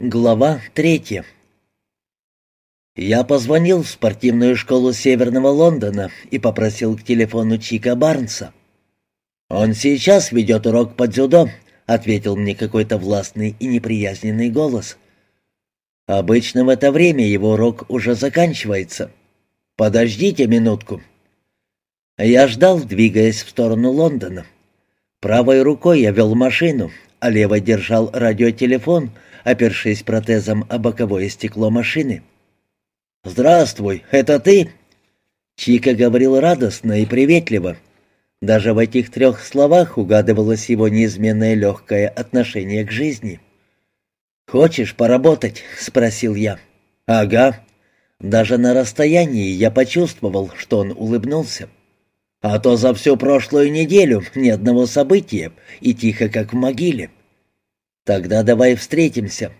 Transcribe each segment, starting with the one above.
Глава третья Я позвонил в спортивную школу Северного Лондона и попросил к телефону Чика Барнса. «Он сейчас ведет урок по дзюдо», — ответил мне какой-то властный и неприязненный голос. «Обычно в это время его урок уже заканчивается. Подождите минутку». Я ждал, двигаясь в сторону Лондона. Правой рукой я вел машину, а левой держал радиотелефон, опершись протезом о боковое стекло машины. «Здравствуй, это ты?» Чика говорил радостно и приветливо. Даже в этих трех словах угадывалось его неизменное легкое отношение к жизни. «Хочешь поработать?» — спросил я. «Ага». Даже на расстоянии я почувствовал, что он улыбнулся. А то за всю прошлую неделю ни одного события, и тихо, как в могиле. Тогда давай встретимся.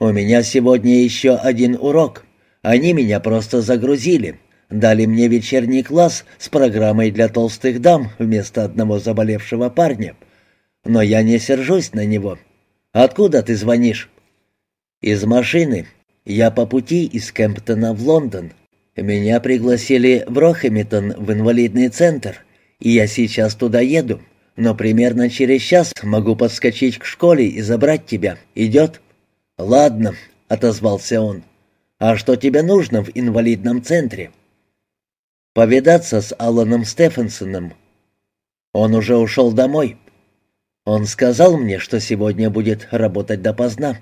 У меня сегодня еще один урок. Они меня просто загрузили. Дали мне вечерний класс с программой для толстых дам вместо одного заболевшего парня. Но я не сержусь на него. Откуда ты звонишь? Из машины. Я по пути из Кемптона в Лондон. Меня пригласили в Рохэмитон в инвалидный центр, и я сейчас туда еду, но примерно через час могу подскочить к школе и забрать тебя. Идет?» «Ладно», — отозвался он. «А что тебе нужно в инвалидном центре?» «Повидаться с Алланом Стефенсоном. Он уже ушел домой. Он сказал мне, что сегодня будет работать допоздна».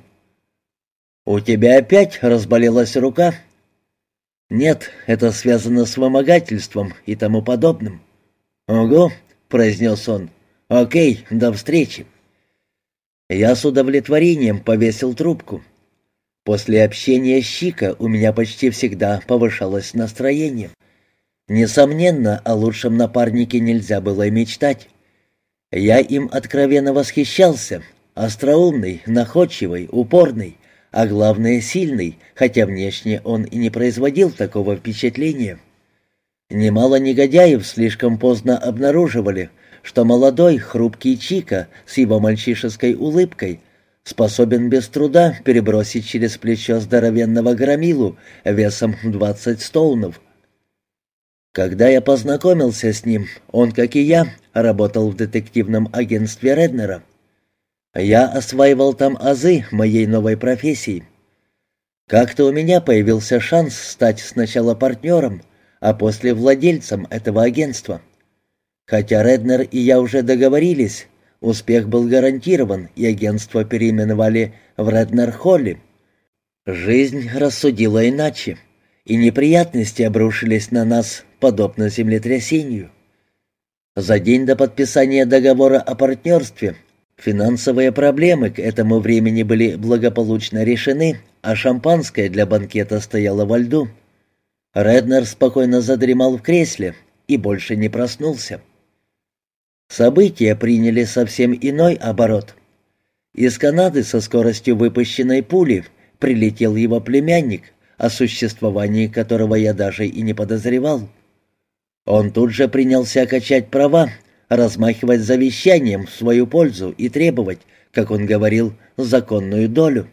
«У тебя опять разболелась рука?» «Нет, это связано с вымогательством и тому подобным». «Ого», — произнес он. «Окей, до встречи». Я с удовлетворением повесил трубку. После общения с Чика у меня почти всегда повышалось настроение. Несомненно, о лучшем напарнике нельзя было и мечтать. Я им откровенно восхищался. Остроумный, находчивый, упорный а главное сильный, хотя внешне он и не производил такого впечатления. Немало негодяев слишком поздно обнаруживали, что молодой, хрупкий Чика с его мальчишеской улыбкой способен без труда перебросить через плечо здоровенного громилу весом 20 стоунов. Когда я познакомился с ним, он, как и я, работал в детективном агентстве Реднера. Я осваивал там азы моей новой профессии. Как-то у меня появился шанс стать сначала партнером, а после владельцем этого агентства. Хотя Реднер и я уже договорились, успех был гарантирован, и агентство переименовали в Реднер-Холли. Жизнь рассудила иначе, и неприятности обрушились на нас, подобно землетрясению. За день до подписания договора о партнерстве Финансовые проблемы к этому времени были благополучно решены, а шампанское для банкета стояло во льду. Реднер спокойно задремал в кресле и больше не проснулся. События приняли совсем иной оборот. Из Канады со скоростью выпущенной пули прилетел его племянник, о существовании которого я даже и не подозревал. Он тут же принялся качать права, размахивать завещанием в свою пользу и требовать, как он говорил, законную долю.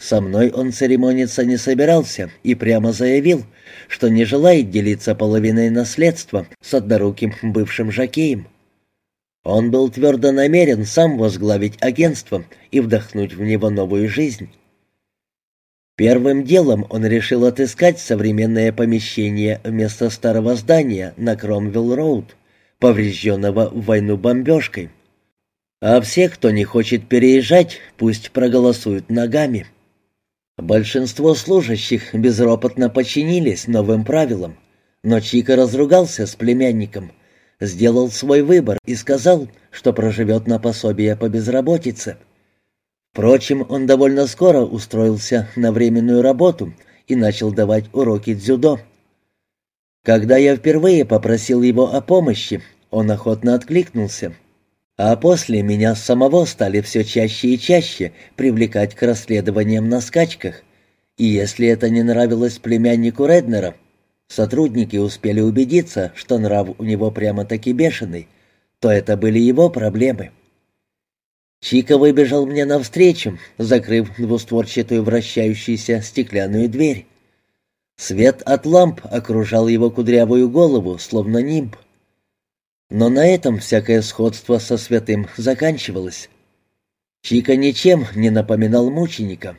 Со мной он церемониться не собирался и прямо заявил, что не желает делиться половиной наследства с одноруким бывшим жакеем. Он был твердо намерен сам возглавить агентство и вдохнуть в него новую жизнь. Первым делом он решил отыскать современное помещение вместо старого здания на Кромвилл-Роуд поврежденного в войну бомбежкой. А все, кто не хочет переезжать, пусть проголосуют ногами. Большинство служащих безропотно подчинились новым правилам, но Чика разругался с племянником, сделал свой выбор и сказал, что проживет на пособие по безработице. Впрочем, он довольно скоро устроился на временную работу и начал давать уроки дзюдо. Когда я впервые попросил его о помощи, он охотно откликнулся. А после меня самого стали все чаще и чаще привлекать к расследованиям на скачках. И если это не нравилось племяннику Реднера, сотрудники успели убедиться, что нрав у него прямо-таки бешеный, то это были его проблемы. Чика выбежал мне навстречу, закрыв двустворчатую вращающуюся стеклянную дверь. Свет от ламп окружал его кудрявую голову, словно нимб. Но на этом всякое сходство со святым заканчивалось. Чика ничем не напоминал мученика,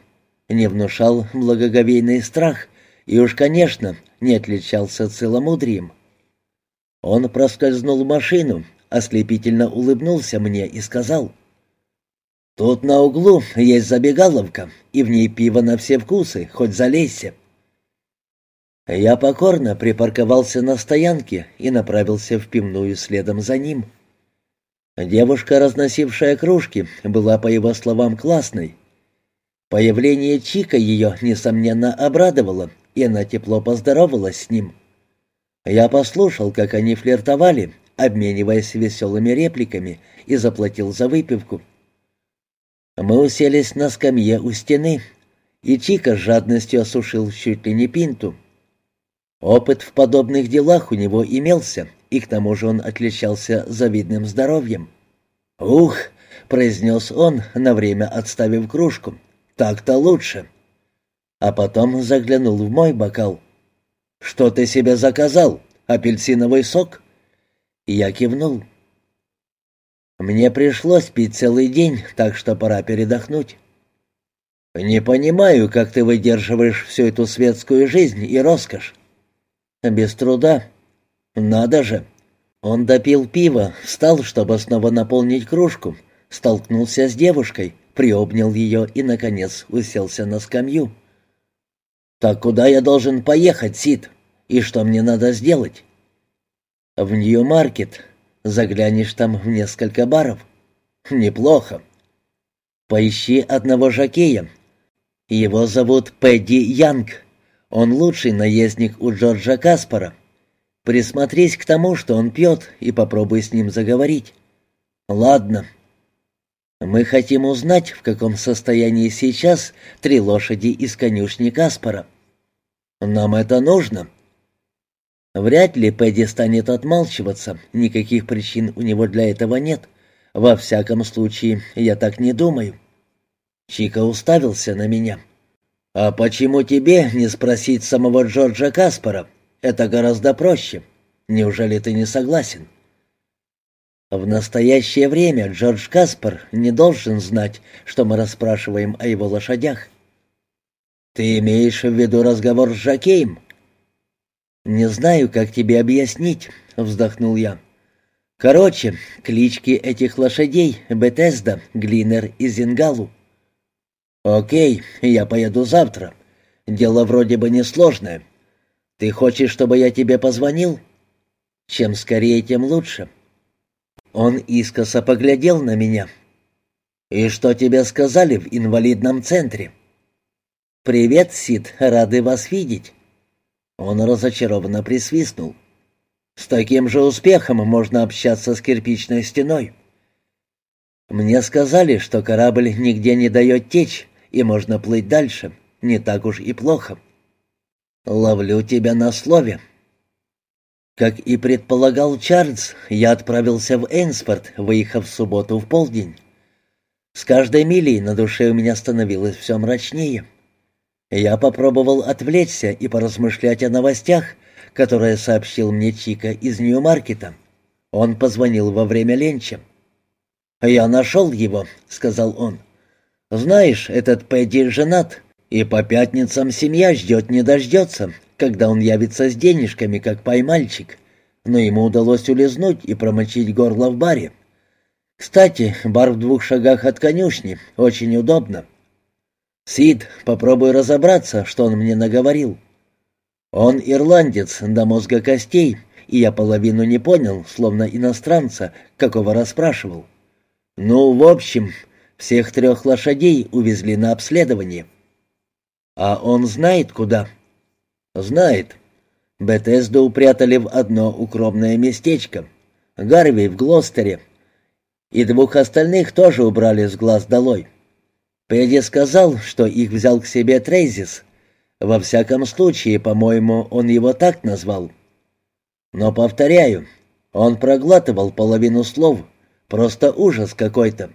не внушал благоговейный страх и уж, конечно, не отличался целомудрием. Он проскользнул в машину, ослепительно улыбнулся мне и сказал, «Тут на углу есть забегаловка, и в ней пиво на все вкусы, хоть залейся». Я покорно припарковался на стоянке и направился в пивную следом за ним. Девушка, разносившая кружки, была, по его словам, классной. Появление Чика ее, несомненно, обрадовало, и она тепло поздоровалась с ним. Я послушал, как они флиртовали, обмениваясь веселыми репликами, и заплатил за выпивку. Мы уселись на скамье у стены, и Чика с жадностью осушил чуть ли не пинту. Опыт в подобных делах у него имелся, и к тому же он отличался завидным здоровьем. «Ух!» — произнес он, на время отставив кружку. «Так-то лучше!» А потом заглянул в мой бокал. «Что ты себе заказал? Апельсиновый сок?» Я кивнул. «Мне пришлось пить целый день, так что пора передохнуть». «Не понимаю, как ты выдерживаешь всю эту светскую жизнь и роскошь». «Без труда. Надо же». Он допил пиво, встал, чтобы снова наполнить кружку, столкнулся с девушкой, приобнял ее и, наконец, уселся на скамью. «Так куда я должен поехать, Сид? И что мне надо сделать?» «В Нью-Маркет. Заглянешь там в несколько баров». «Неплохо. Поищи одного жакея. Его зовут Пэдди Янг. Он лучший наездник у Джорджа Каспара. Присмотрись к тому, что он пьет, и попробуй с ним заговорить». «Ладно». «Мы хотим узнать, в каком состоянии сейчас три лошади из конюшни Каспара». «Нам это нужно». Вряд ли Пэдди станет отмалчиваться, никаких причин у него для этого нет. Во всяком случае, я так не думаю. Чика уставился на меня. «А почему тебе не спросить самого Джорджа Каспара? Это гораздо проще. Неужели ты не согласен?» В настоящее время Джордж Каспар не должен знать, что мы расспрашиваем о его лошадях. «Ты имеешь в виду разговор с Жакеем?» «Не знаю, как тебе объяснить», — вздохнул я. «Короче, клички этих лошадей — Бетезда, Глинер и Зингалу». «Окей, я поеду завтра. Дело вроде бы несложное. Ты хочешь, чтобы я тебе позвонил?» «Чем скорее, тем лучше». Он искоса поглядел на меня. «И что тебе сказали в инвалидном центре?» «Привет, Сид, рады вас видеть». Он разочарованно присвистнул. «С таким же успехом можно общаться с кирпичной стеной». «Мне сказали, что корабль нигде не дает течь, и можно плыть дальше. Не так уж и плохо». «Ловлю тебя на слове». Как и предполагал Чарльз, я отправился в Эйнсфорд, выехав в субботу в полдень. С каждой милей на душе у меня становилось все мрачнее. Я попробовал отвлечься и поразмышлять о новостях, которые сообщил мне Чика из Нью-Маркета. Он позвонил во время ленча. «Я нашел его», — сказал он. «Знаешь, этот Пэдди женат, и по пятницам семья ждет не дождется, когда он явится с денежками, как поймальчик. Но ему удалось улизнуть и промочить горло в баре. Кстати, бар в двух шагах от конюшни, очень удобно». «Сид, попробуй разобраться, что он мне наговорил». «Он ирландец до мозга костей, и я половину не понял, словно иностранца, какого расспрашивал. Ну, в общем, всех трех лошадей увезли на обследование». «А он знает, куда?» «Знает. Бетезду упрятали в одно укромное местечко. Гарви в Глостере. И двух остальных тоже убрали с глаз долой. Пэдди сказал, что их взял к себе Трейзис. Во всяком случае, по-моему, он его так назвал. Но, повторяю, он проглатывал половину слов. Просто ужас какой-то.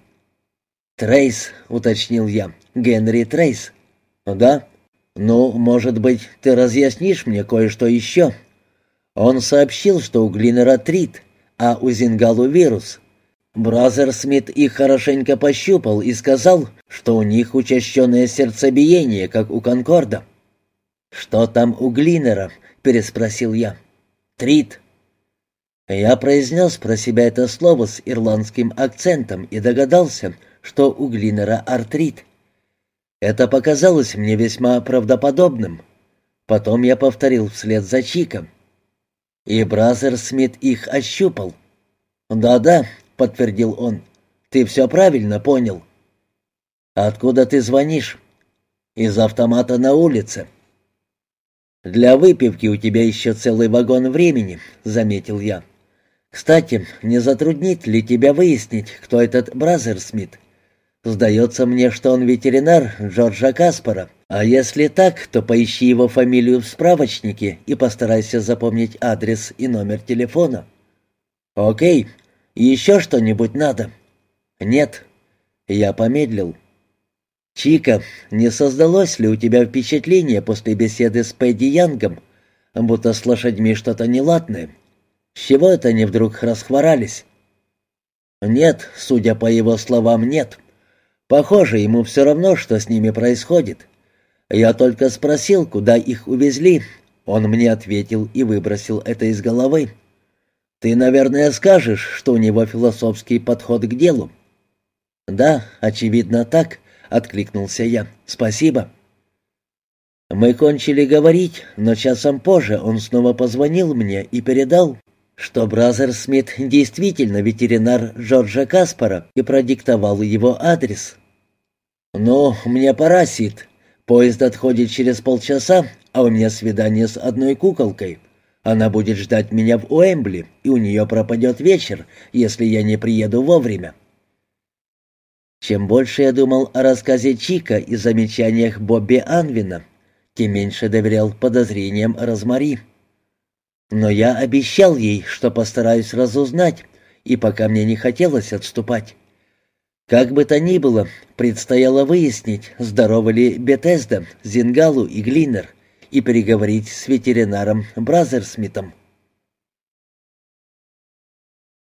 «Трейс», — уточнил я, — «Генри Трейс». «Да? Ну, может быть, ты разъяснишь мне кое-что еще?» Он сообщил, что у Глинера артрит, а у Зингалу вирус. Бразерсмит их хорошенько пощупал и сказал, что у них учащенное сердцебиение, как у Конкорда. «Что там у Глинера?» — переспросил я. «Трит». Я произнес про себя это слово с ирландским акцентом и догадался, что у Глинера артрит. Это показалось мне весьма правдоподобным. Потом я повторил вслед за Чиком. И Бразер Смит их ощупал. «Да-да», — подтвердил он, — «ты все правильно понял». «Откуда ты звонишь?» «Из автомата на улице». «Для выпивки у тебя еще целый вагон времени», — заметил я. «Кстати, не затруднит ли тебя выяснить, кто этот Бразерсмит?» Сдается мне, что он ветеринар Джорджа Каспара. А если так, то поищи его фамилию в справочнике и постарайся запомнить адрес и номер телефона. Окей. Еще что-нибудь надо? Нет. Я помедлил. Чика, не создалось ли у тебя впечатление после беседы с Пэдди Янгом, будто с лошадьми что-то неладное? С чего это они вдруг расхворались? Нет, судя по его словам, нет. — Похоже, ему все равно, что с ними происходит. Я только спросил, куда их увезли. Он мне ответил и выбросил это из головы. Ты, наверное, скажешь, что у него философский подход к делу. Да, очевидно так, откликнулся я. Спасибо. Мы кончили говорить, но часом позже он снова позвонил мне и передал, что Бразерсмит действительно ветеринар Джорджа Каспара и продиктовал его адрес. «Ну, мне пора, Сид. Поезд отходит через полчаса, а у меня свидание с одной куколкой. Она будет ждать меня в Уэмбли, и у нее пропадет вечер, если я не приеду вовремя». Чем больше я думал о рассказе Чика и замечаниях Бобби Анвина, тем меньше доверял подозрениям Розмари. Но я обещал ей, что постараюсь разузнать, и пока мне не хотелось отступать. Как бы то ни было, предстояло выяснить, здоровы ли Бетезда, Зингалу и Глинер, и переговорить с ветеринаром Бразерсмитом.